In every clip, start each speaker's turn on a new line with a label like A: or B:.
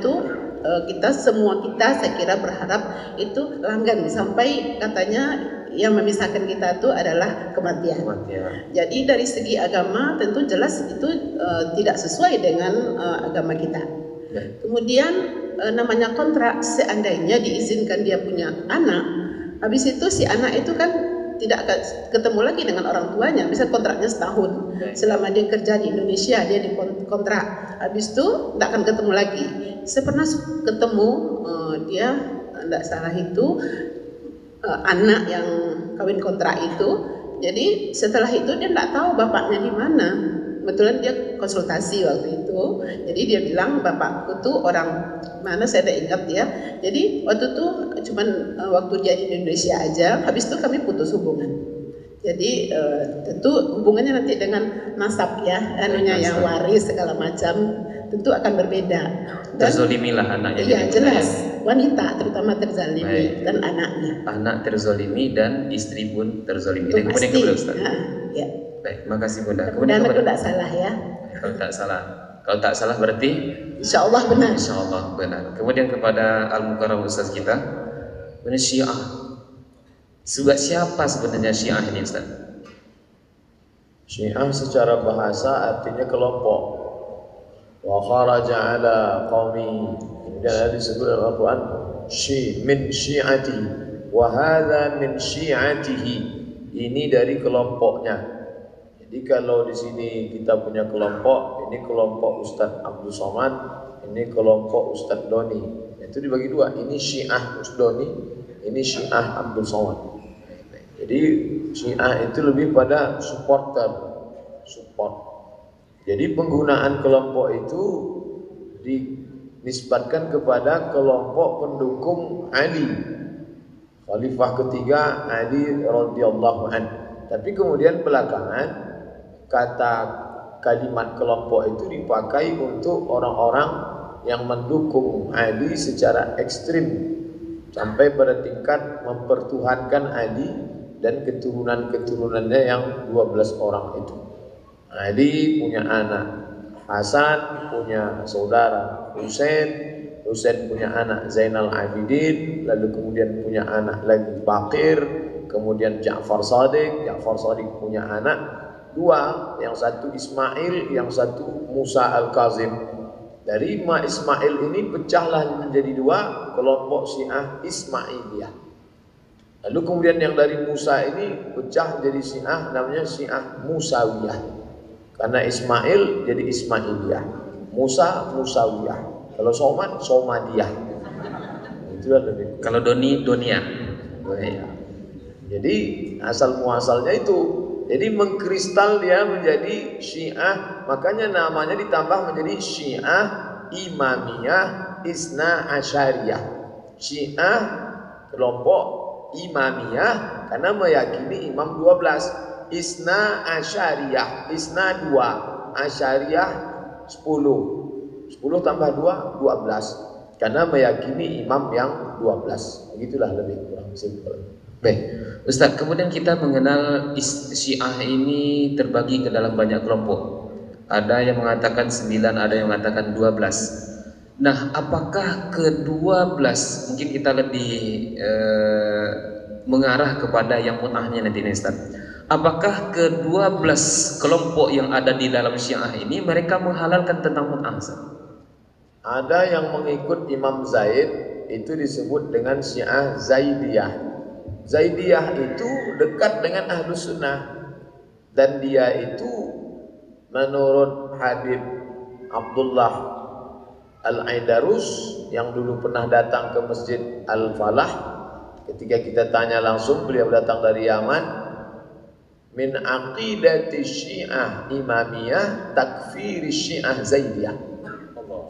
A: itu eh, kita semua kita saya kira berharap itu langgan sampai katanya yang memisahkan kita itu adalah kematian.
B: Kematian.
A: Jadi dari segi agama tentu jelas itu eh, tidak sesuai dengan eh, agama kita.
B: Ya.
A: Kemudian eh, namanya kontrak seandainya diizinkan dia punya anak, habis itu si anak itu kan tidak akan ketemu lagi dengan orang tuanya. Bisa kontraknya setahun.
B: Baik.
A: Selama dia kerja di Indonesia dia dikontrak. Habis itu tidak akan ketemu lagi. Saya pernah ketemu eh, dia tidak salah itu eh, anak yang kawin kontrak itu. Jadi setelah itu dia tidak tahu bapaknya di mana. Kebetulan dia konsultasi waktu itu. Jadi dia bilang bapakku tuh orang mana saya tidak ingat ya. Jadi waktu itu cuman eh, waktu dia di Indonesia aja. Habis itu kami putus hubungan. Jadi eh, tentu hubungannya nanti dengan nasab ya, anunya yang waris segala macam tentu akan berbeda. Dan
B: Terzolimilah anaknya.
A: iya
B: jadi
A: jelas wanita terutama terzalimi
B: Baik.
A: dan anaknya.
B: Anak terzolimi dan istri pun terzolimi.
A: Itu
B: Dan kemudian
A: pasti.
B: kepada Ustaz.
A: Ya, ya.
B: Baik, makasih Bunda.
A: Mudah-mudahan aku
B: kepada-
A: tidak salah ya.
B: kalau tak salah. Kalau tak salah berarti
A: Insya Allah benar.
B: Insya Allah benar. Kemudian kepada Al Mukarram Ustaz kita, ini Syiah. Sudah siapa sebenarnya Syiah ini Ustaz?
C: Syiah secara bahasa artinya kelompok. Wa kharaja ala qaumi. Kemudian ada disebut dalam Al-Quran Syi min syiati wa hadha min syiatihi. Ini dari kelompoknya. Jadi kalau di sini kita punya kelompok, ini kelompok Ustadz Abdul Somad, ini kelompok Ustadz Doni. Itu dibagi dua. Ini Syiah Ustadz Doni, ini Syiah Abdul Somad. Jadi Syiah itu lebih pada supporter, support. Jadi penggunaan kelompok itu dinisbatkan kepada kelompok pendukung Ali. Khalifah ketiga Ali radhiyallahu an. Tapi kemudian belakangan kata kalimat kelompok itu dipakai untuk orang-orang yang mendukung Ali secara ekstrim sampai pada tingkat mempertuhankan Ali dan keturunan-keturunannya yang 12 orang itu. Ali punya anak Hasan, punya saudara Husain, Husain punya anak Zainal Abidin, lalu kemudian punya anak lagi Bakir, kemudian Ja'far Sadiq, Ja'far Sadiq punya anak dua, yang satu Ismail, yang satu Musa Al-Kazim. Dari Ma Ismail ini pecahlah menjadi dua kelompok Syiah Ismailiyah. Lalu kemudian yang dari Musa ini pecah jadi Syiah namanya Syiah Musawiyah. Karena Ismail jadi Ismailiyah. Musa Musawiyah. Kalau Somad Somadiyah. Itu lebih
B: Kalau Doni, Donia.
C: Iya. Jadi asal muasalnya itu. Jadi mengkristal dia menjadi Syiah, makanya namanya ditambah menjadi Syiah Imamiyah Isna Asyariyah. Syiah kelompok Imamiyah karena meyakini Imam 12. Isna Asyariyah, Isna 2, Asyariyah 10. 10 tambah 2, 12. Karena meyakini imam yang 12. Begitulah lebih kurang simpel.
B: Baik, Ustaz. Kemudian kita mengenal Syiah ini terbagi ke dalam banyak kelompok. Ada yang mengatakan 9, ada yang mengatakan 12. Nah, apakah ke-12 mungkin kita lebih eh, mengarah kepada yang mutahnya nanti nih Ustaz. Apakah ke-12 kelompok yang ada di dalam Syiah ini mereka menghalalkan tentang mut'ah?
C: Ada yang mengikut Imam Zaid itu disebut dengan Syiah Zaidiyah. Zaidiyah itu dekat dengan Ahlu Sunnah dan dia itu menurut Habib Abdullah Al-Aidarus yang dulu pernah datang ke Masjid Al-Falah ketika kita tanya langsung beliau datang dari Yaman min aqidati syiah imamiyah takfir syiah zaidiyah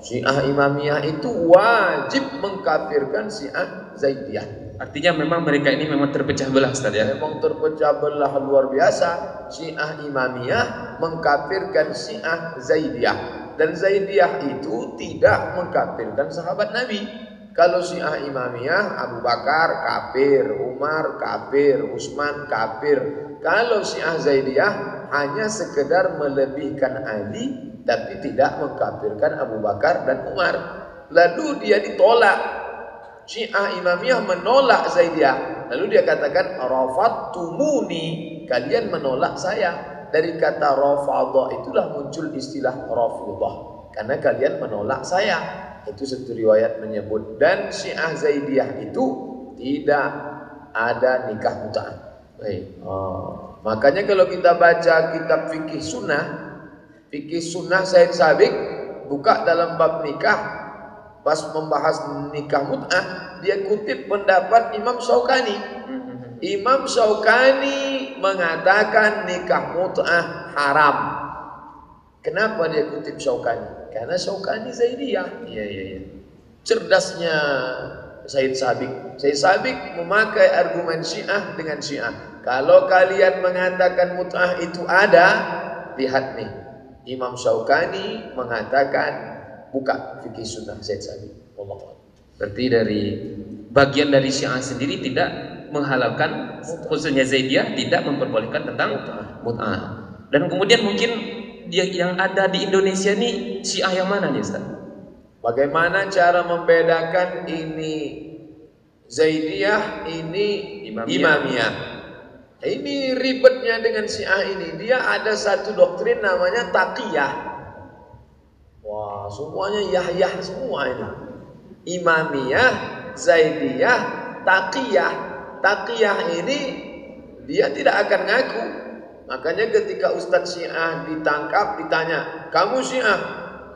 C: Syiah Imamiyah itu wajib mengkafirkan Syiah Zaidiyah.
B: Artinya memang mereka ini memang terpecah belah Ustaz ya.
C: Memang terpecah belah luar biasa. Syiah Imamiyah mengkafirkan Syiah Zaidiyah. Dan Zaidiyah itu tidak mengkafirkan sahabat Nabi. Kalau Syiah Imamiyah, Abu Bakar kafir, Umar kafir, Utsman kafir. Kalau Syiah Zaidiyah hanya sekedar melebihkan Ali tapi tidak mengkafirkan Abu Bakar dan Umar. lalu dia ditolak. Syiah Imamiyah menolak Zaidiyah. Lalu dia katakan tumuni kalian menolak saya. Dari kata rafadha itulah muncul istilah rafidah. Karena kalian menolak saya. Itu satu riwayat menyebut dan Syiah Zaidiyah itu tidak ada nikah mut'ah. Baik. Oh. Makanya kalau kita baca kitab fikih sunnah, fikih sunnah Said Sabik buka dalam bab nikah pas membahas nikah mut'ah dia kutip pendapat Imam Syaukani Imam Syaukani mengatakan nikah mut'ah haram kenapa dia kutip Syaukani karena Syaukani Zaidiyah iya iya iya cerdasnya Said Sabik Said Sabik memakai argumen Syiah dengan Syiah kalau kalian mengatakan mut'ah itu ada lihat nih Imam Syaukani mengatakan buka fikih sunnah Zaid Sabi. Allah
B: Berarti dari bagian dari Syiah sendiri tidak menghalalkan khususnya Zaidiyah tidak memperbolehkan tentang mut'ah. Dan kemudian mungkin yang ada di Indonesia ini Syiah yang mana nih Ustaz?
C: Bagaimana cara membedakan ini Zaidiyah, ini Imamiyah. Imamiyah. Ini ribetnya dengan Syiah ini. Dia ada satu doktrin namanya taqiyah. Wah, semuanya Yahya semua ini. Imamiyah, Zaidiyah, Taqiyah. Taqiyah ini dia tidak akan ngaku. Makanya ketika Ustadz Syiah ditangkap ditanya, "Kamu Syiah?"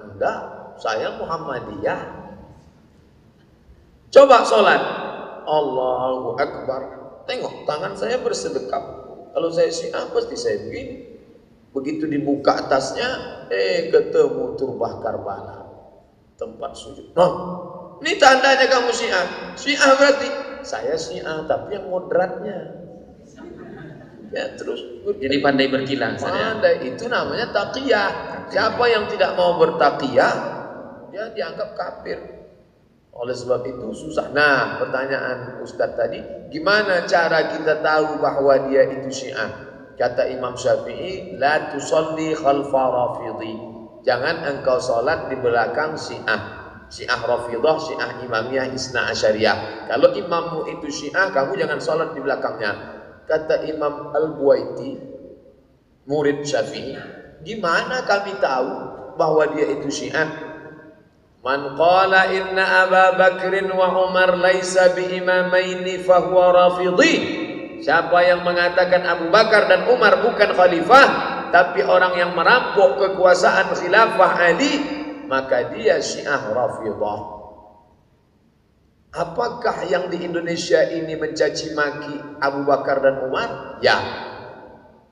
C: "Enggak, saya Muhammadiyah." Coba sholat. Allahu Akbar. Tengok tangan saya bersedekap. Kalau saya Syiah pasti saya begini. Begitu dibuka atasnya, eh ketemu turbah Karbala. Tempat sujud. Noh, ini tandanya kamu Syiah. Syiah berarti saya Syiah, tapi yang moderatnya. Ya terus
B: jadi pandai berkilah
C: Pandai itu namanya taqiyah. Siapa yang tidak mau bertaqiyah, dia dianggap kafir. Oleh sebab itu susah. Nah, pertanyaan Ustadz tadi, gimana cara kita tahu bahwa dia itu Syiah? Kata Imam Syafi'i, la tusalli khalfa rafidhi. Jangan engkau salat di belakang Syiah. Syiah Rafidah, Syiah Imamiyah, Isna Asyariyah. Kalau imammu itu Syiah, kamu jangan salat di belakangnya. Kata Imam Al-Buaiti, murid Syafi'i, gimana kami tahu bahwa dia itu Syiah? Man qala inna Aba Bakrin wa Umar laisa bi imamaini fahuwa rafidhi. Siapa yang mengatakan Abu Bakar dan Umar bukan khalifah, tapi orang yang merampok kekuasaan khilafah Ali, maka dia Syiah Rafidah. Apakah yang di Indonesia ini mencaci maki Abu Bakar dan Umar? Ya.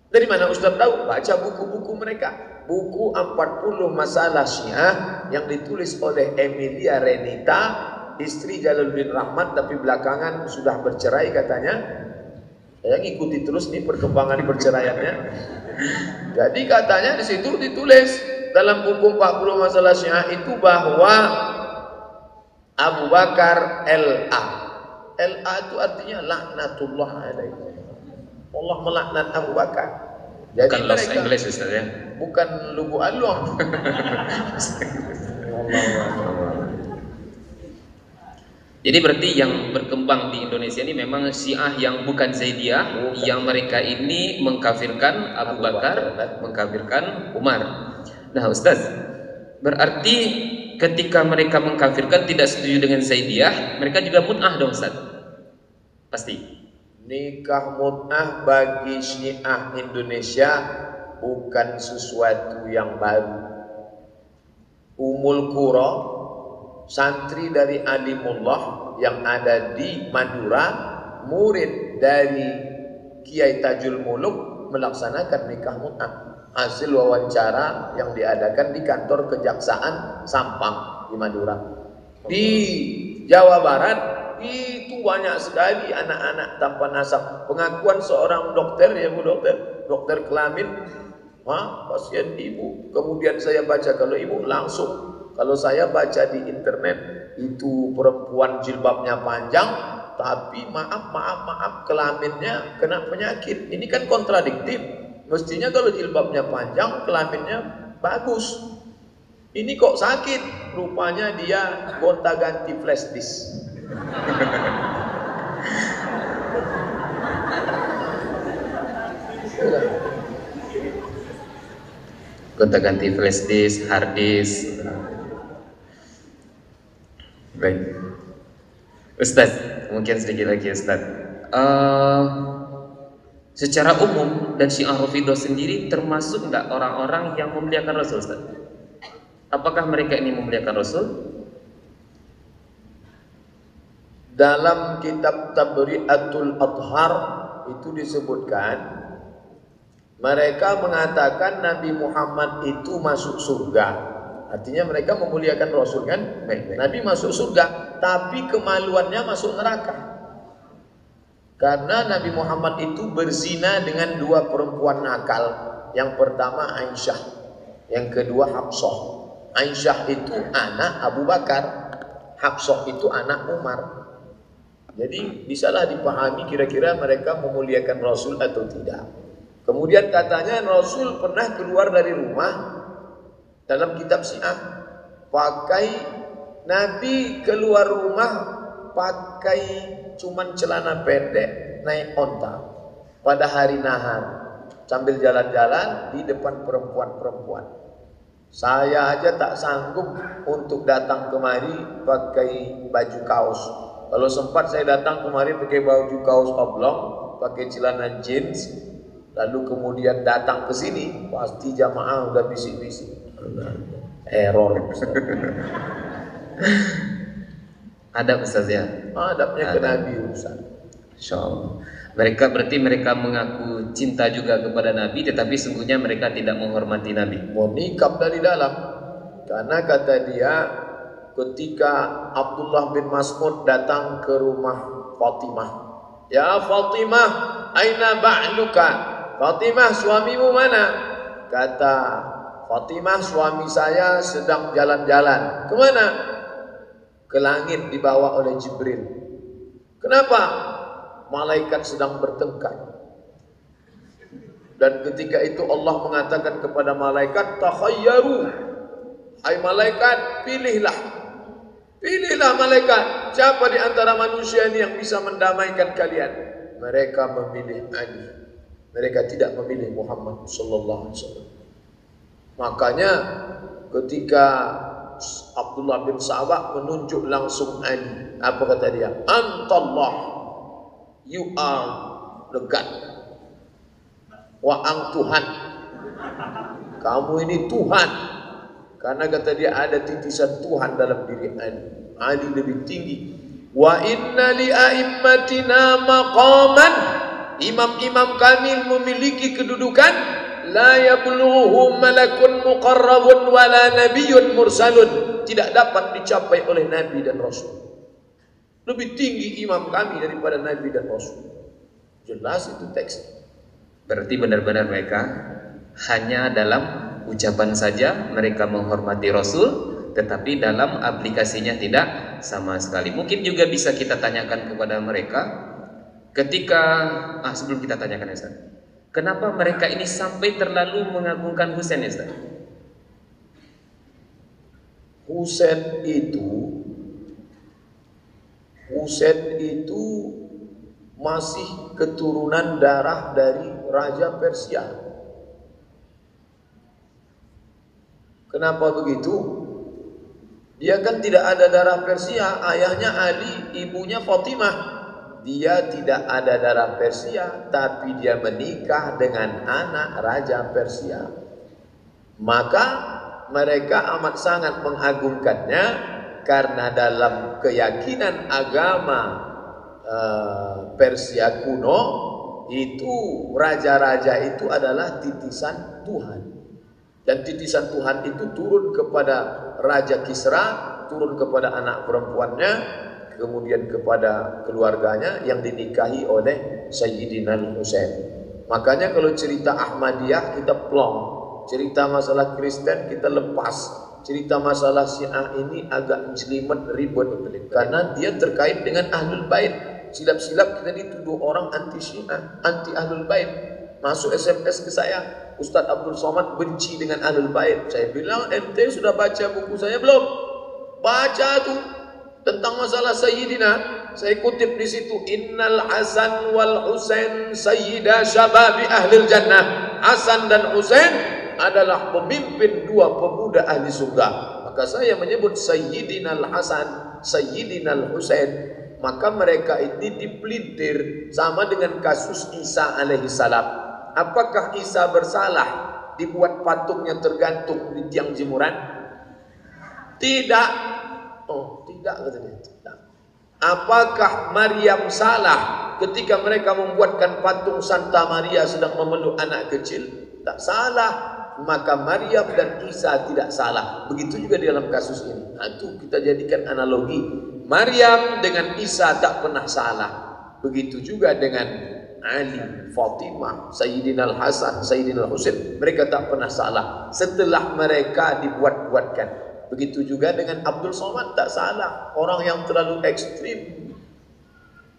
C: Dari mana Ustaz tahu? Baca buku-buku mereka. Buku 40 masalah Syiah yang ditulis oleh Emilia Renita, istri Jalaluddin Rahmat tapi belakangan sudah bercerai katanya saya ngikuti terus nih perkembangan perceraiannya. Jadi katanya di situ ditulis dalam buku 40 masalah Syiah itu bahwa Abu Bakar LA. LA itu artinya laknatullah alaihi. Allah melaknat Abu Bakar.
B: Jadi bukan mereka, English Ustaz ya.
C: Bukan lugu Allah.
B: Jadi berarti yang berkembang di Indonesia ini memang Syiah yang bukan Zaidiyah, bukan. yang mereka ini mengkafirkan Abu Bakar, mengkafirkan Umar. Nah, Ustaz, berarti ketika mereka mengkafirkan tidak setuju dengan Zaidiyah, mereka juga mut'ah dong, Ustaz. Pasti.
C: Nikah mut'ah bagi Syiah Indonesia bukan sesuatu yang baru. Umul Qura santri dari Alimullah yang ada di Madura, murid dari Kiai Tajul Muluk melaksanakan nikah mut'ah. Hasil wawancara yang diadakan di kantor kejaksaan Sampang di Madura. Di Jawa Barat itu banyak sekali anak-anak tanpa nasab. Pengakuan seorang dokter ya Bu dokter, dokter kelamin, ha, pasien ibu. Kemudian saya baca kalau ibu langsung kalau saya baca di internet itu perempuan jilbabnya panjang, tapi maaf maaf maaf kelaminnya kena penyakit. Ini kan kontradiktif. Mestinya kalau jilbabnya panjang, kelaminnya bagus. Ini kok sakit? Rupanya dia gonta-ganti flash disk.
B: Gonta-ganti flash disk, hard disk. Baik. Ustaz, mungkin sedikit lagi Ustaz. Uh, secara umum dan Syiah Rafidah sendiri termasuk enggak orang-orang yang memuliakan Rasul Ustaz? Apakah mereka ini memuliakan Rasul?
C: Dalam kitab Tabri'atul Adhar itu disebutkan mereka mengatakan Nabi Muhammad itu masuk surga. Artinya mereka memuliakan Rasul kan? Baik, baik. Nabi masuk surga, tapi kemaluannya masuk neraka. Karena Nabi Muhammad itu berzina dengan dua perempuan nakal. Yang pertama Aisyah, yang kedua Hafsah. Aisyah itu anak Abu Bakar, Hafsah itu anak Umar. Jadi bisalah dipahami kira-kira mereka memuliakan Rasul atau tidak. Kemudian katanya Rasul pernah keluar dari rumah dalam kitab Syiah pakai Nabi keluar rumah pakai cuman celana pendek naik onta pada hari nahar sambil jalan-jalan di depan perempuan-perempuan. Saya aja tak sanggup untuk datang kemari pakai baju kaos. Kalau sempat saya datang kemari pakai baju kaos oblong, pakai celana jeans, lalu kemudian datang ke sini, pasti jamaah udah bisik-bisik. Error.
B: Ada Ustaz ya?
C: Adabnya ke Nabi Ustaz.
B: Insyaallah. Mereka berarti mereka mengaku cinta juga kepada Nabi tetapi sungguhnya mereka tidak menghormati Nabi.
C: Menikap dari dalam. Karena kata dia ketika Abdullah bin Mas'ud datang ke rumah Fatimah. Ya Fatimah, aina ba'luka? Fatimah suamimu mana? Kata Fatimah suami saya sedang jalan-jalan. Ke mana? Ke langit dibawa oleh Jibril. Kenapa? malaikat sedang bertengkar. Dan ketika itu Allah mengatakan kepada malaikat, "Takhayyaru." Hai malaikat, pilihlah. Pilihlah malaikat, siapa di antara manusia ini yang bisa mendamaikan kalian? Mereka memilih Ali. Mereka tidak memilih Muhammad sallallahu alaihi wasallam. Makanya ketika Abdullah bin Sa'bah menunjuk langsung Ali, apa kata dia? Antallah You are the God. Waang Tuhan. Kamu ini Tuhan. Karena kata dia ada titisan Tuhan dalam diri Ali. Ali lebih tinggi. Wa inna li a'immatina maqaman. Imam-imam kami memiliki kedudukan la yablughu malakun muqarrabun wala nabiyyun mursalun. Tidak dapat dicapai oleh nabi dan rasul. Lebih tinggi imam kami daripada Nabi dan Rasul. Jelas itu teks.
B: Berarti benar-benar mereka hanya dalam ucapan saja mereka menghormati Rasul, tetapi dalam aplikasinya tidak sama sekali. Mungkin juga bisa kita tanyakan kepada mereka ketika ah sebelum kita tanyakan ya Kenapa mereka ini sampai terlalu mengagungkan Husain ya
C: Husain itu Husain itu masih keturunan darah dari Raja Persia. Kenapa begitu? Dia kan tidak ada darah Persia, ayahnya Ali, ibunya Fatimah. Dia tidak ada darah Persia, tapi dia menikah dengan anak Raja Persia. Maka mereka amat sangat mengagungkannya karena dalam keyakinan agama uh, Persia kuno itu raja-raja itu adalah titisan Tuhan dan titisan Tuhan itu turun kepada Raja Kisra turun kepada anak perempuannya kemudian kepada keluarganya yang dinikahi oleh Sayyidina Husain makanya kalau cerita Ahmadiyah kita plong cerita masalah Kristen kita lepas cerita masalah Syiah ini agak jelimet ribet karena dia terkait dengan ahlul bait. Silap-silap kita dituduh orang anti Syiah, anti ahlul bait. masuk SMS ke saya, Ustadz Abdul Somad benci dengan Ahlul Bait. Saya bilang, ente sudah baca buku saya belum? Baca tuh tentang masalah Sayyidina. Saya kutip di situ, Innal Hasan wal Husain Sayyida Syababi Ahlil Jannah. Hasan dan Husain adalah pemimpin dua pemuda ahli surga. Maka saya menyebut Sayyidina Al-Hasan, Sayyidina Al-Husain. Maka mereka ini dipelintir sama dengan kasus Isa alaihi salam. Apakah Isa bersalah dibuat patungnya tergantung di tiang jemuran? Tidak. Oh, tidak katanya. Tidak. Apakah Maryam salah ketika mereka membuatkan patung Santa Maria sedang memeluk anak kecil? Tak salah. Maka Maryam dan Isa tidak salah. Begitu juga di dalam kasus ini. Nah, itu kita jadikan analogi. Maryam dengan Isa tak pernah salah. Begitu juga dengan Ali, Fatimah, Sayyidina Al-Hasan, Sayyidina Al-Husain, mereka tak pernah salah setelah mereka dibuat-buatkan. Begitu juga dengan Abdul Somad tak salah, orang yang terlalu ekstrim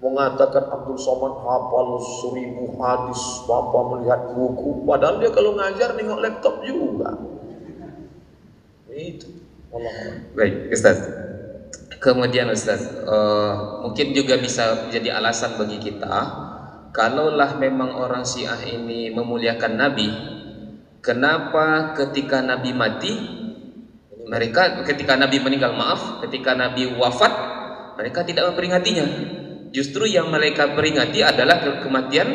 C: mengatakan Abdul Somad hafal seribu hadis, bapa melihat buku, padahal dia kalau ngajar nengok laptop juga. Itu. Allah.
B: Baik, Ustaz. Kemudian Ustaz, uh, mungkin juga bisa menjadi alasan bagi kita kalaulah memang orang Syiah ini memuliakan Nabi, kenapa ketika Nabi mati mereka ketika Nabi meninggal maaf, ketika Nabi wafat mereka tidak memperingatinya. Justru yang mereka peringati adalah kematian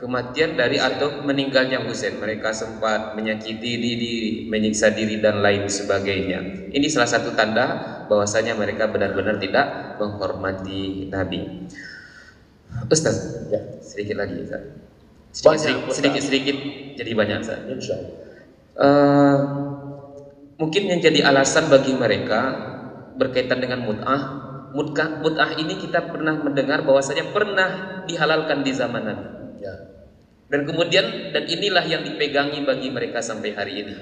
B: kematian dari atau meninggalnya Husain. Mereka sempat menyakiti diri, menyiksa diri dan lain sebagainya. Ini salah satu tanda bahwasanya mereka benar-benar tidak menghormati Nabi. Ustaz, ya. sedikit lagi Ustaz. Sedikit, sedikit, sedikit, sedikit jadi banyak Ustaz. Insya Allah. Uh, mungkin yang jadi alasan bagi mereka berkaitan dengan mut'ah mut'ah, mut'ah ini kita pernah mendengar bahwasanya pernah dihalalkan di zaman Nabi. Ya. Dan kemudian dan inilah yang dipegangi bagi mereka sampai hari ini.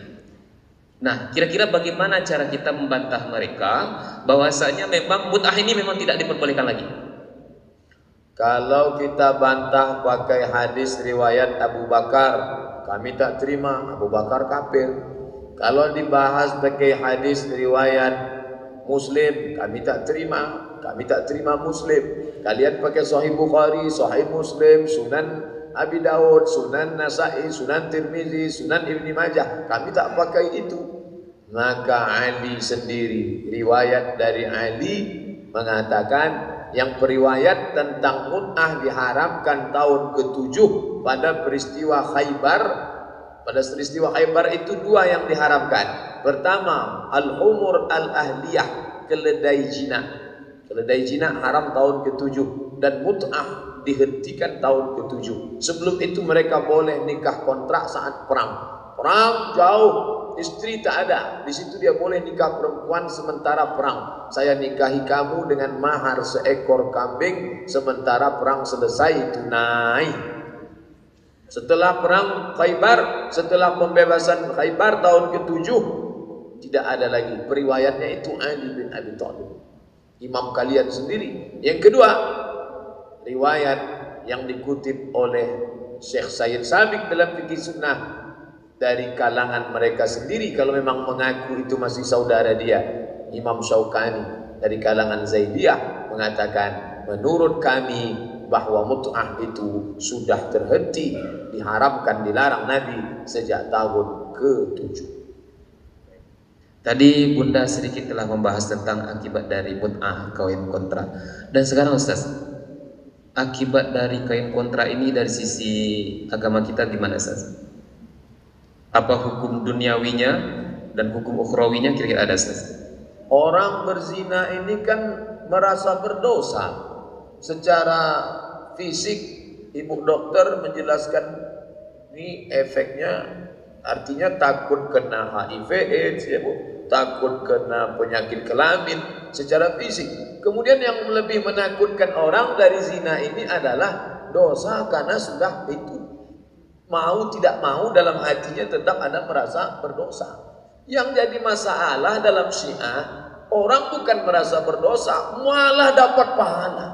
B: Nah, kira-kira bagaimana cara kita membantah mereka bahwasanya memang mut'ah ini memang tidak diperbolehkan lagi?
C: Kalau kita bantah pakai hadis riwayat Abu Bakar, kami tak terima Abu Bakar kafir. Kalau dibahas pakai hadis riwayat Muslim, kami tak terima. Kami tak terima Muslim. Kalian pakai Sahih Bukhari, Sahih Muslim, Sunan Abi Dawud, Sunan Nasai, Sunan Tirmizi, Sunan Ibni Majah. Kami tak pakai itu. Maka Ali sendiri, riwayat dari Ali mengatakan yang periwayat tentang mut'ah diharamkan tahun ketujuh pada peristiwa Khaybar. Pada peristiwa Khaybar itu dua yang diharamkan. Pertama al-umur al-ahliyah keledai jinak keledai jinak haram tahun ketujuh dan mut'ah dihentikan tahun ketujuh. Sebelum itu mereka boleh nikah kontrak saat perang perang jauh istri tak ada. Di situ dia boleh nikah perempuan sementara perang. Saya nikahi kamu dengan mahar seekor kambing sementara perang selesai tunai. Setelah perang Khaybar, setelah pembebasan Khaybar tahun ke-7 tidak ada lagi. Periwayatnya itu Ali bin Abi Thalib. Imam kalian sendiri. Yang kedua, riwayat yang dikutip oleh Syekh Sayyid Sabik dalam fikih sunnah dari kalangan mereka sendiri. Kalau memang mengaku itu masih saudara dia Imam Syaukani dari kalangan Zaidiyah mengatakan menurut kami bahwa mut'ah itu sudah terhenti diharamkan dilarang Nabi sejak tahun ke-7
B: Tadi Bunda sedikit telah membahas tentang akibat dari mut'ah kawin kontra. Dan sekarang Ustaz akibat dari kawin kontra ini dari sisi agama kita gimana Ustaz? Apa hukum duniawinya dan hukum ukhrawinya kira-kira ada Ustaz?
C: Orang berzina ini kan merasa berdosa secara fisik. Ibu dokter menjelaskan ini efeknya artinya takut kena HIV AIDS ya Bu, takut kena penyakit kelamin secara fisik. Kemudian yang lebih menakutkan orang dari zina ini adalah dosa karena sudah itu mau tidak mau dalam hatinya tetap ada merasa berdosa. Yang jadi masalah dalam Syiah, orang bukan merasa berdosa, malah dapat pahala.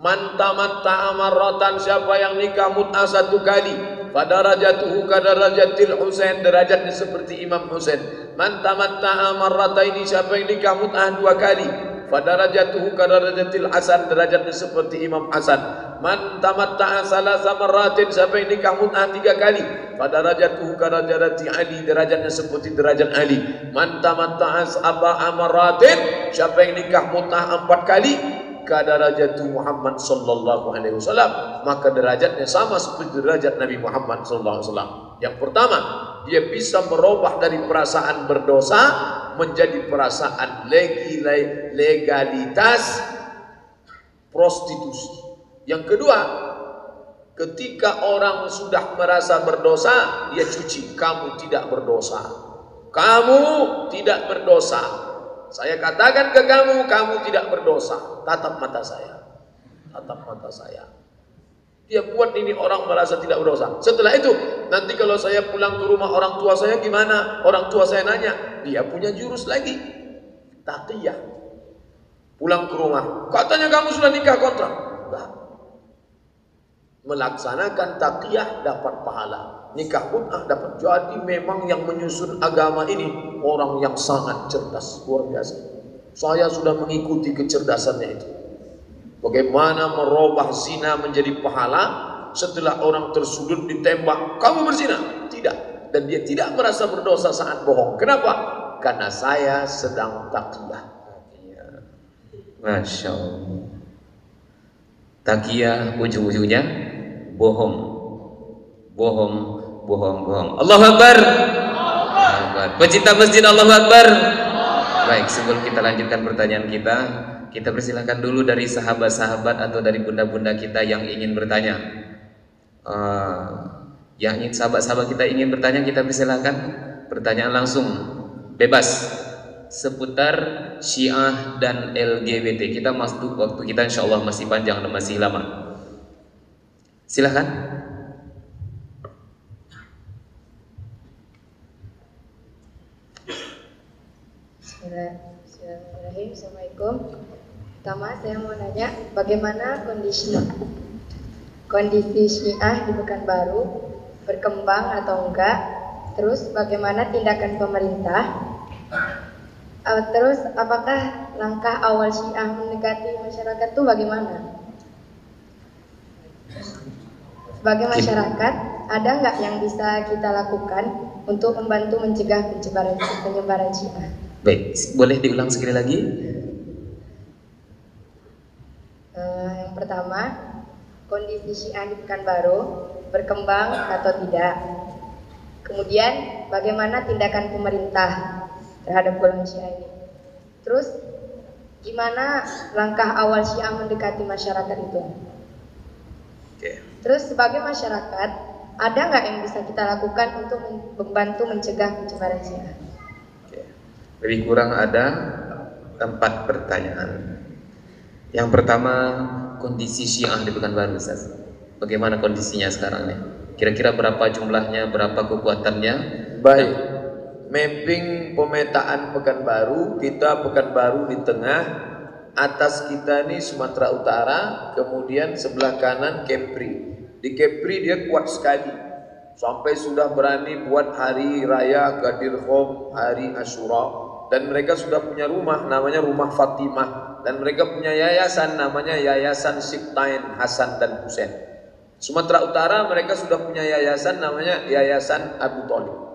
C: Man tamatta'a marratan siapa yang nikah mut'ah satu kali Fadarajatuhu kadarajatil Husain derajatnya seperti Imam Husain. Man tamatta'a marrataini siapa yang nikah mut'ah dua kali fadarajatuhu kadarajatil Hasan derajatnya seperti Imam Hasan. Man tamatta'a salasa marratin siapa yang nikah mut'ah tiga kali fadarajatuhu kadarajati Ali derajatnya seperti derajat Ali. Man tamatta'a sab'a marratin siapa yang nikah mut'ah empat kali kadarajatu Muhammad sallallahu alaihi wasallam maka derajatnya sama seperti derajat Nabi Muhammad sallallahu alaihi wasallam. Yang pertama, dia bisa merubah dari perasaan berdosa menjadi perasaan legalitas prostitusi. Yang kedua, ketika orang sudah merasa berdosa, dia cuci, kamu tidak berdosa. Kamu tidak berdosa saya katakan ke kamu, kamu tidak berdosa. Tatap mata saya. Tatap mata saya. Dia buat ini orang merasa tidak berdosa. Setelah itu, nanti kalau saya pulang ke rumah orang tua saya gimana? Orang tua saya nanya, dia punya jurus lagi. Taqiyah. Pulang ke rumah, katanya kamu sudah nikah kontrak. Enggak. Melaksanakan taqiyah dapat pahala. Nikah mut'ah dapat. Jadi memang yang menyusun agama ini orang yang sangat cerdas luar biasa. Saya sudah mengikuti kecerdasannya itu. Bagaimana merubah zina menjadi pahala setelah orang tersudut ditembak kamu berzina? Tidak. Dan dia tidak merasa berdosa saat bohong. Kenapa? Karena saya sedang takiyah
B: Masya Allah. Takiyah ujung-ujungnya bohong. Bohong bohong bohong. Allahu Akbar. Pecinta masjid Allahu Akbar. Baik sebelum kita lanjutkan pertanyaan kita kita persilahkan dulu dari sahabat-sahabat atau dari bunda-bunda kita yang ingin bertanya. Uh, yang ingin sahabat-sahabat kita ingin bertanya kita persilahkan pertanyaan langsung. Bebas. Seputar Syiah dan LGBT kita masuk waktu kita insya Allah masih panjang dan masih lama silahkan.
D: Assalamualaikum. Pertama saya mau nanya bagaimana kondisi kondisi Syiah di Pekanbaru berkembang atau enggak? Terus bagaimana tindakan pemerintah? Uh, terus apakah langkah awal Syiah mendekati masyarakat itu bagaimana? Sebagai masyarakat, ada nggak yang bisa kita lakukan untuk membantu mencegah penyebaran penyebaran Syiah?
B: Baik, boleh diulang sekali lagi?
D: Uh, yang pertama, kondisi Syiah di Pekanbaru berkembang atau tidak. Kemudian, bagaimana tindakan pemerintah terhadap golongan Syiah ini. Terus, gimana langkah awal Syiah mendekati masyarakat itu. Terus, sebagai masyarakat, ada nggak yang bisa kita lakukan untuk membantu mencegah pencemaran Syiah?
B: Lebih kurang ada empat pertanyaan. Yang pertama, kondisi Syiah di Pekanbaru, Ustaz. Bagaimana kondisinya sekarang nih? Kira-kira berapa jumlahnya, berapa kekuatannya?
C: Baik. Mapping pemetaan Pekanbaru, kita Pekanbaru di tengah, atas kita ini Sumatera Utara, kemudian sebelah kanan Kepri. Di Kepri dia kuat sekali. Sampai sudah berani buat hari raya Gadir Khom, hari Ashura dan mereka sudah punya rumah namanya rumah Fatimah dan mereka punya yayasan namanya Yayasan Siptain Hasan dan Husain. Sumatera Utara mereka sudah punya yayasan namanya Yayasan Abu Talib.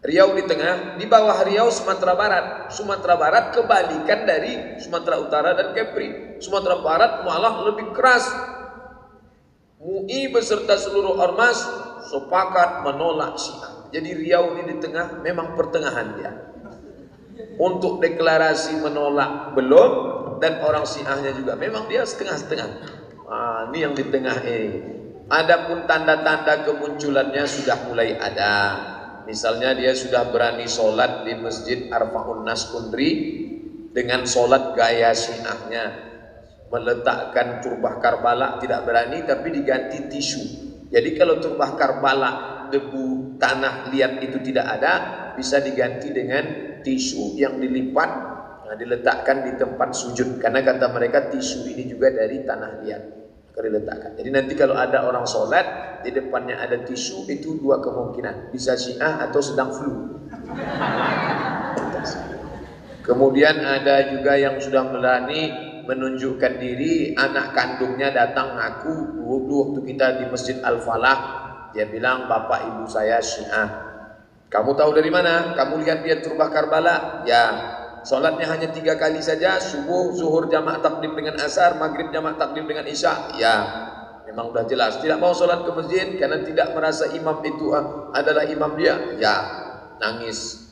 C: Riau di tengah, di bawah Riau Sumatera Barat. Sumatera Barat kebalikan dari Sumatera Utara dan Kepri. Sumatera Barat malah lebih keras. MUI beserta seluruh ormas sepakat menolak Syiah. Jadi Riau ini di tengah memang pertengahan dia untuk deklarasi menolak belum dan orang Syiahnya juga memang dia setengah-setengah. Ah, ini yang di tengah ini. Adapun tanda-tanda kemunculannya sudah mulai ada. Misalnya dia sudah berani sholat di masjid Arfaun Nas Kundri dengan sholat gaya Syiahnya meletakkan turbah Karbala tidak berani tapi diganti tisu. Jadi kalau turbah Karbala debu tanah liat itu tidak ada bisa diganti dengan tisu yang dilipat Nah, diletakkan di tempat sujud karena kata mereka tisu ini juga dari tanah liat. Diletakkan. Jadi nanti kalau ada orang sholat di depannya ada tisu itu dua kemungkinan bisa syiah atau sedang flu. Kemudian ada juga yang sudah melani menunjukkan diri anak kandungnya datang ngaku dulu waktu kita di Masjid Al Falah dia bilang bapak ibu saya Syiah. Kamu tahu dari mana? Kamu lihat dia turbah Karbala? Ya, Sholatnya hanya tiga kali saja, subuh, zuhur jamaah takdim dengan asar, maghrib jamaah takdim dengan isya. Ya, memang sudah jelas. Tidak mau sholat ke masjid karena tidak merasa imam itu ah, adalah imam dia. Ya, nangis.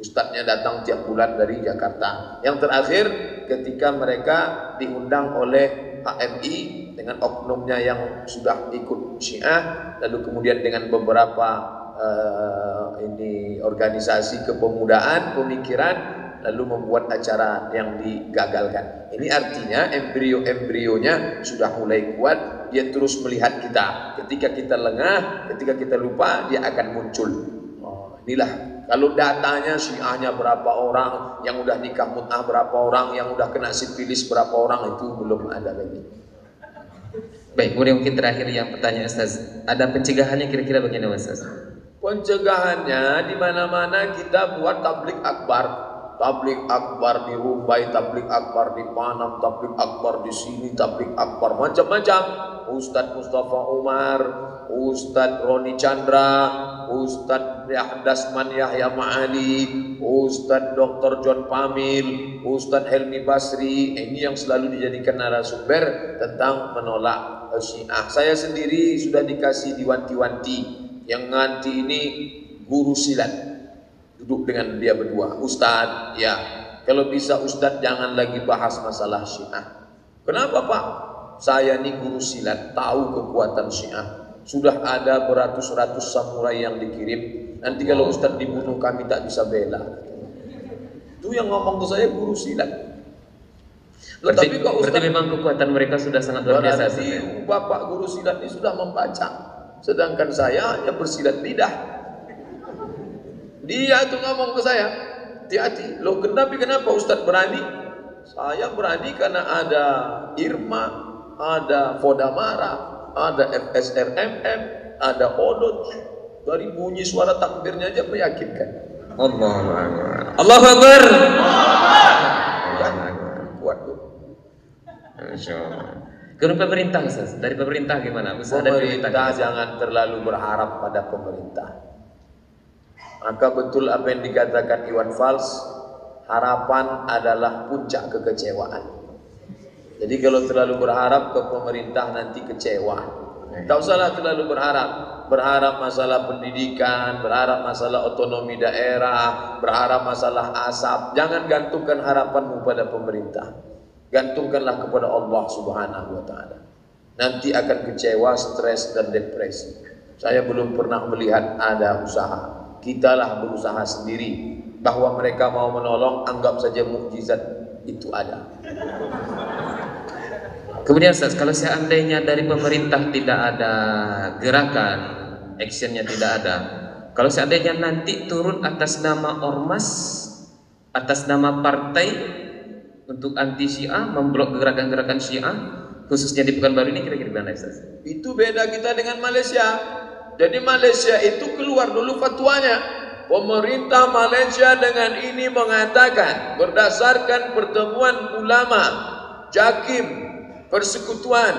C: Ustadznya datang tiap bulan dari Jakarta. Yang terakhir, ketika mereka diundang oleh HMI dengan oknumnya yang sudah ikut Syiah, lalu kemudian dengan beberapa uh, ini organisasi kepemudaan, pemikiran, lalu membuat acara yang digagalkan. Ini artinya embrio-embrionya sudah mulai kuat, dia terus melihat kita. Ketika kita lengah, ketika kita lupa, dia akan muncul. Oh, inilah kalau datanya syiahnya berapa orang, yang udah nikah mut'ah berapa orang, yang udah kena sifilis berapa orang itu belum ada lagi.
B: Baik, kemudian mungkin terakhir yang pertanyaan Ustaz. Ada pencegahannya kira-kira bagaimana Ustaz?
C: Pencegahannya di mana-mana kita buat tablik akbar tablik akbar di Rumbai, tablik akbar di Panam, tablik akbar di sini, tablik akbar macam-macam. Ustadz Mustafa Umar, Ustadz Roni Chandra, Ustadz Yahdasman Yahya Ma'ali, Ustadz Dr. John Pamil, Ustadz Helmi Basri, ini yang selalu dijadikan narasumber tentang menolak Syiah. Saya sendiri sudah dikasih diwanti-wanti yang nganti ini guru silat duduk dengan dia berdua. Ustadz, ya, kalau bisa Ustadz jangan lagi bahas masalah Syiah. Kenapa Pak? Saya ini guru silat, tahu kekuatan Syiah. Sudah ada beratus-ratus samurai yang dikirim. Nanti kalau Ustadz dibunuh kami tak bisa bela. Itu yang ngomong ke saya guru silat.
B: Berarti, Tapi kok Ustadz, berarti memang kekuatan mereka sudah sangat luar biasa.
C: Bapak guru silat ini sudah membaca. Sedangkan saya hanya bersilat lidah. Dia itu ngomong ke saya, hati-hati. Loh kenapa kenapa Ustadz berani? Saya berani karena ada Irma, ada Fodamara, ada FSRMM, ada Odot. Dari bunyi suara takbirnya aja meyakinkan.
B: Allah Allah Akbar.
C: Kuat tuh.
B: Kalau pemerintah, dari pemerintah gimana?
C: Usaha pemerintah, pemerintah jangan terlalu berharap pada pemerintah maka betul apa yang dikatakan Iwan Fals, harapan adalah puncak kekecewaan. Jadi kalau terlalu berharap ke pemerintah nanti kecewa. Tak usahlah terlalu berharap. Berharap masalah pendidikan, berharap masalah otonomi daerah, berharap masalah asap. Jangan gantungkan harapanmu pada pemerintah. Gantungkanlah kepada Allah Subhanahu wa taala. Nanti akan kecewa, stres dan depresi. Saya belum pernah melihat ada usaha Kitalah berusaha sendiri bahwa mereka mau menolong anggap saja mukjizat itu ada.
B: Kemudian Ustaz, kalau seandainya dari pemerintah tidak ada gerakan, actionnya tidak ada, kalau seandainya nanti turun atas nama ormas, atas nama partai untuk anti Syiah, memblok gerakan-gerakan Syiah, khususnya di Pekanbaru ini kira-kira gimana Ustaz?
C: Itu beda kita dengan Malaysia. Jadi Malaysia itu keluar dulu fatwanya. Pemerintah Malaysia dengan ini mengatakan berdasarkan pertemuan ulama, Jakim, Persekutuan,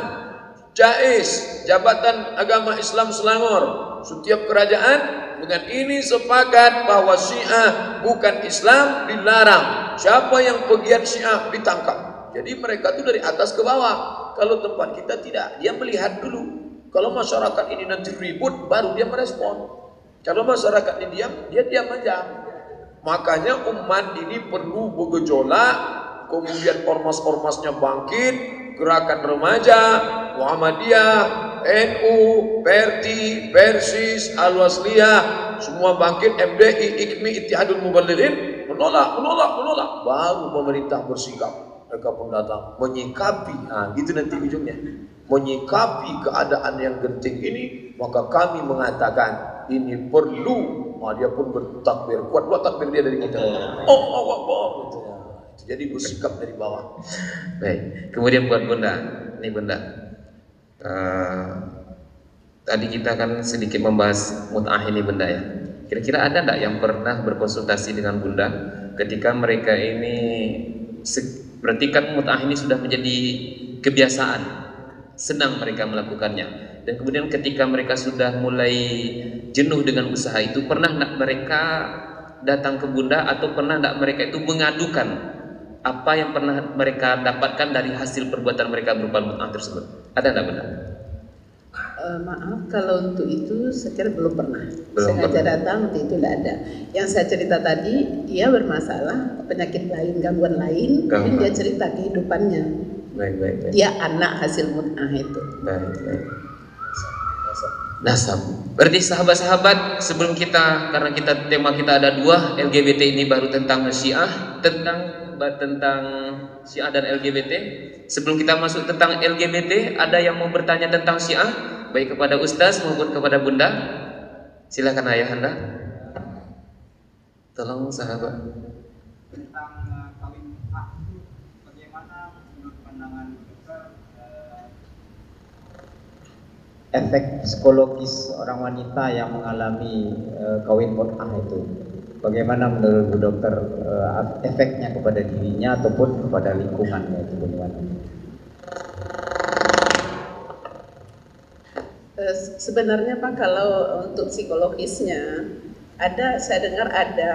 C: Jais, Jabatan Agama Islam Selangor, setiap kerajaan dengan ini sepakat bahwa Syiah bukan Islam dilarang. Siapa yang pegiat Syiah ditangkap. Jadi mereka itu dari atas ke bawah. Kalau tempat kita tidak, dia melihat dulu kalau masyarakat ini nanti ribut, baru dia merespon. Kalau masyarakat ini diam, dia diam aja. Makanya umat ini perlu bergejolak, kemudian ormas-ormasnya bangkit, gerakan remaja, Muhammadiyah, NU, Perti, Persis, Al-Wasliyah, semua bangkit, MDI, IKMI, Ittihadul Muballighin, menolak, menolak, menolak. Baru pemerintah bersikap. Mereka pun datang menyikapi, nah gitu nanti ujungnya menyikapi keadaan yang genting ini maka kami mengatakan ini perlu nah, dia pun bertakbir kuat buat takbir dia dari kita oh oh, gitu ya. Jadi bersikap dari bawah.
B: Baik. Kemudian buat Bunda, ini Bunda. Uh, tadi kita kan sedikit membahas mut'ah ini Bunda ya. Kira-kira ada enggak yang pernah berkonsultasi dengan Bunda ketika mereka ini berarti kan mut'ah ini sudah menjadi kebiasaan, senang mereka melakukannya. Dan kemudian ketika mereka sudah mulai jenuh dengan usaha itu, pernah enggak mereka datang ke Bunda atau pernah enggak mereka itu mengadukan apa yang pernah mereka dapatkan dari hasil perbuatan mereka berupa mut'ah tersebut? Ada tidak benar?
A: Uh, maaf kalau untuk itu saya kira belum pernah. Belum Sengaja pernah. datang untuk itu tidak ada. Yang saya cerita tadi dia bermasalah penyakit lain, gangguan lain, Gangguan. dia cerita kehidupannya.
B: Baik, baik, baik.
A: Dia anak hasil mut'ah itu.
B: Baik, baik. Nasab. Berarti sahabat-sahabat sebelum kita karena kita tema kita ada dua LGBT ini baru tentang Syiah tentang tentang Syiah dan LGBT. Sebelum kita masuk tentang LGBT, ada yang mau bertanya tentang Syiah, baik kepada Ustaz maupun kepada Bunda? Silakan ayah anda. Tolong sahabat.
E: Efek psikologis orang wanita yang mengalami uh, kawin mut'ah itu Bagaimana menurut Bu Dokter uh, efeknya kepada dirinya ataupun kepada lingkungannya itu bagaimana?
A: Eh, sebenarnya Pak kalau untuk psikologisnya ada saya dengar ada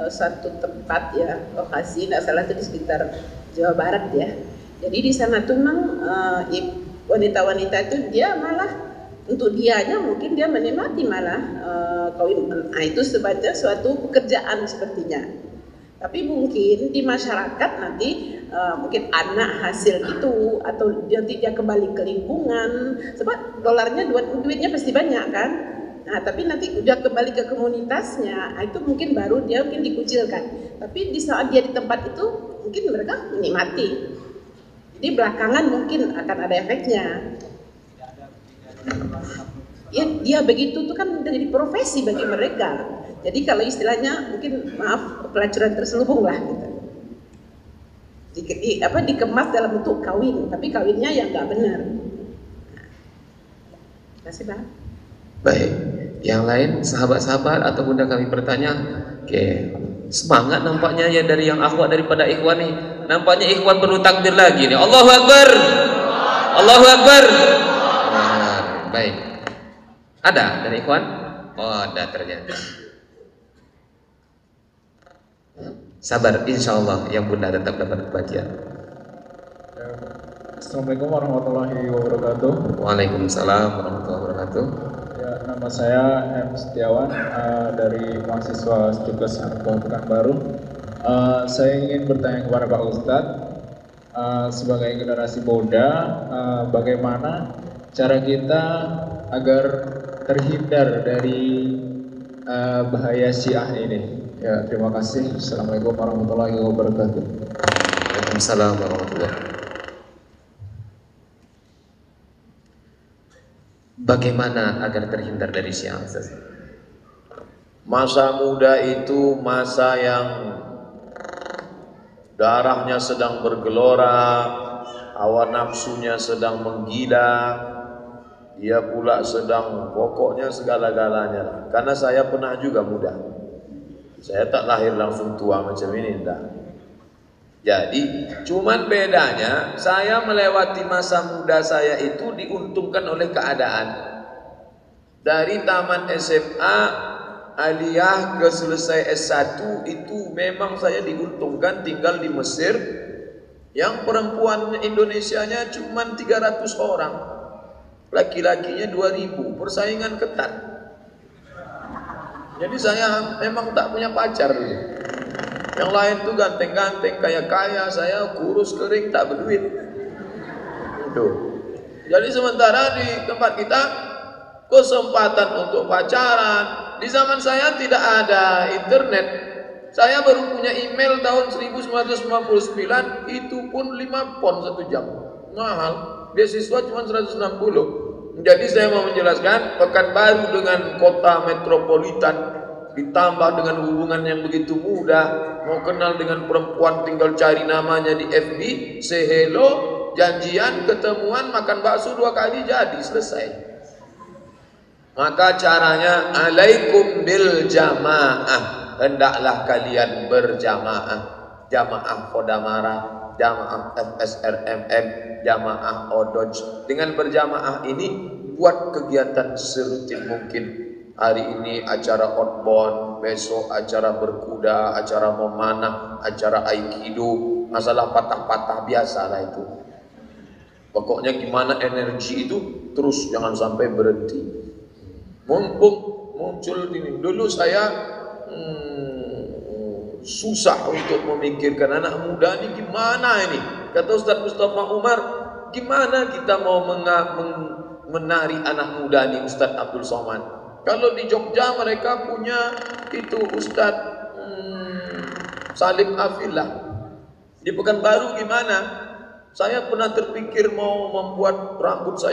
A: uh, satu tempat ya lokasi tidak salah itu di sekitar Jawa Barat ya. Jadi di sana tuh memang wanita-wanita itu dia malah untuk dianya mungkin dia menikmati malah uh, nah, itu sebagai suatu pekerjaan sepertinya. Tapi mungkin di masyarakat nanti uh, mungkin anak hasil itu atau nanti dia kembali ke lingkungan sebab dolarnya duit duitnya pasti banyak kan? Nah tapi nanti udah kembali ke komunitasnya nah, itu mungkin baru dia mungkin dikucilkan. Tapi di saat dia di tempat itu mungkin mereka menikmati. Jadi belakangan mungkin akan ada efeknya ya dia begitu tuh kan menjadi profesi bagi mereka. Jadi kalau istilahnya mungkin maaf pelacuran terselubung lah gitu. Di, di, apa dikemas dalam bentuk kawin tapi kawinnya yang nggak benar. Nah, kasih bang
B: baik. Yang lain sahabat-sahabat atau bunda kami bertanya oke semangat nampaknya ya dari yang akhwat daripada ikhwan nih. Nampaknya ikhwan perlu takbir lagi nih. Allahu Akbar. Allahu Akbar. Baik. Ada dari ikhwan? Oh, ada ternyata. Sabar, insya Allah yang bunda tetap dapat kebahagiaan.
F: Assalamualaikum warahmatullahi wabarakatuh.
B: Waalaikumsalam warahmatullahi wabarakatuh.
F: Ya, nama saya M Setiawan uh, dari mahasiswa Stikes Pekanbaru. Uh, saya ingin bertanya kepada Pak Ustadz uh, sebagai generasi muda, uh, bagaimana cara kita agar terhindar dari uh, bahaya syiah ini. Ya, terima kasih. Assalamualaikum warahmatullahi wabarakatuh.
B: Waalaikumsalam warahmatullahi Bagaimana agar terhindar dari syiah?
C: Masa muda itu masa yang darahnya sedang bergelora, hawa nafsunya sedang menggila, ia pula sedang pokoknya segala-galanya. Karena saya pernah juga muda. Saya tak lahir langsung tua macam ini enggak. Jadi, cuman bedanya saya melewati masa muda saya itu diuntungkan oleh keadaan. Dari taman SMA aliyah ke selesai S1 itu memang saya diuntungkan tinggal di Mesir yang perempuan Indonesianya cuma 300 orang laki-lakinya 2000 persaingan ketat. Jadi saya memang tak punya pacar. Yang lain tuh ganteng-ganteng kaya-kaya saya kurus kering tak berduit. Itu jadi sementara di tempat kita kesempatan untuk pacaran. Di zaman saya tidak ada internet. Saya baru punya email tahun 1959 itu pun 5 pon satu jam. Mahal beasiswa cuma 160. Jadi saya mau menjelaskan Pekanbaru dengan kota metropolitan ditambah dengan hubungan yang begitu mudah, mau kenal dengan perempuan tinggal cari namanya di FB, say hello, janjian, ketemuan, makan bakso dua kali jadi selesai. Maka caranya alaikum bil jamaah. Hendaklah kalian berjamaah. Jamaah Kodamara, jamaah FSRMM, jamaah Odoj. Dengan berjamaah ini buat kegiatan serutin mungkin. Hari ini acara outbound, besok acara berkuda, acara memanah, acara aikido, masalah patah-patah biasalah itu. Pokoknya gimana energi itu terus jangan sampai berhenti. Mumpung muncul ini. Dulu saya hmm, susah untuk memikirkan anak muda ini gimana ini. Kata Ustaz Mustafa Umar, gimana kita mau menari anak muda ini Ustaz Abdul Somad. Kalau di Jogja mereka punya itu Ustaz hmm, Salim Afillah. Di Pekanbaru gimana? Saya pernah terpikir mau membuat rambut saya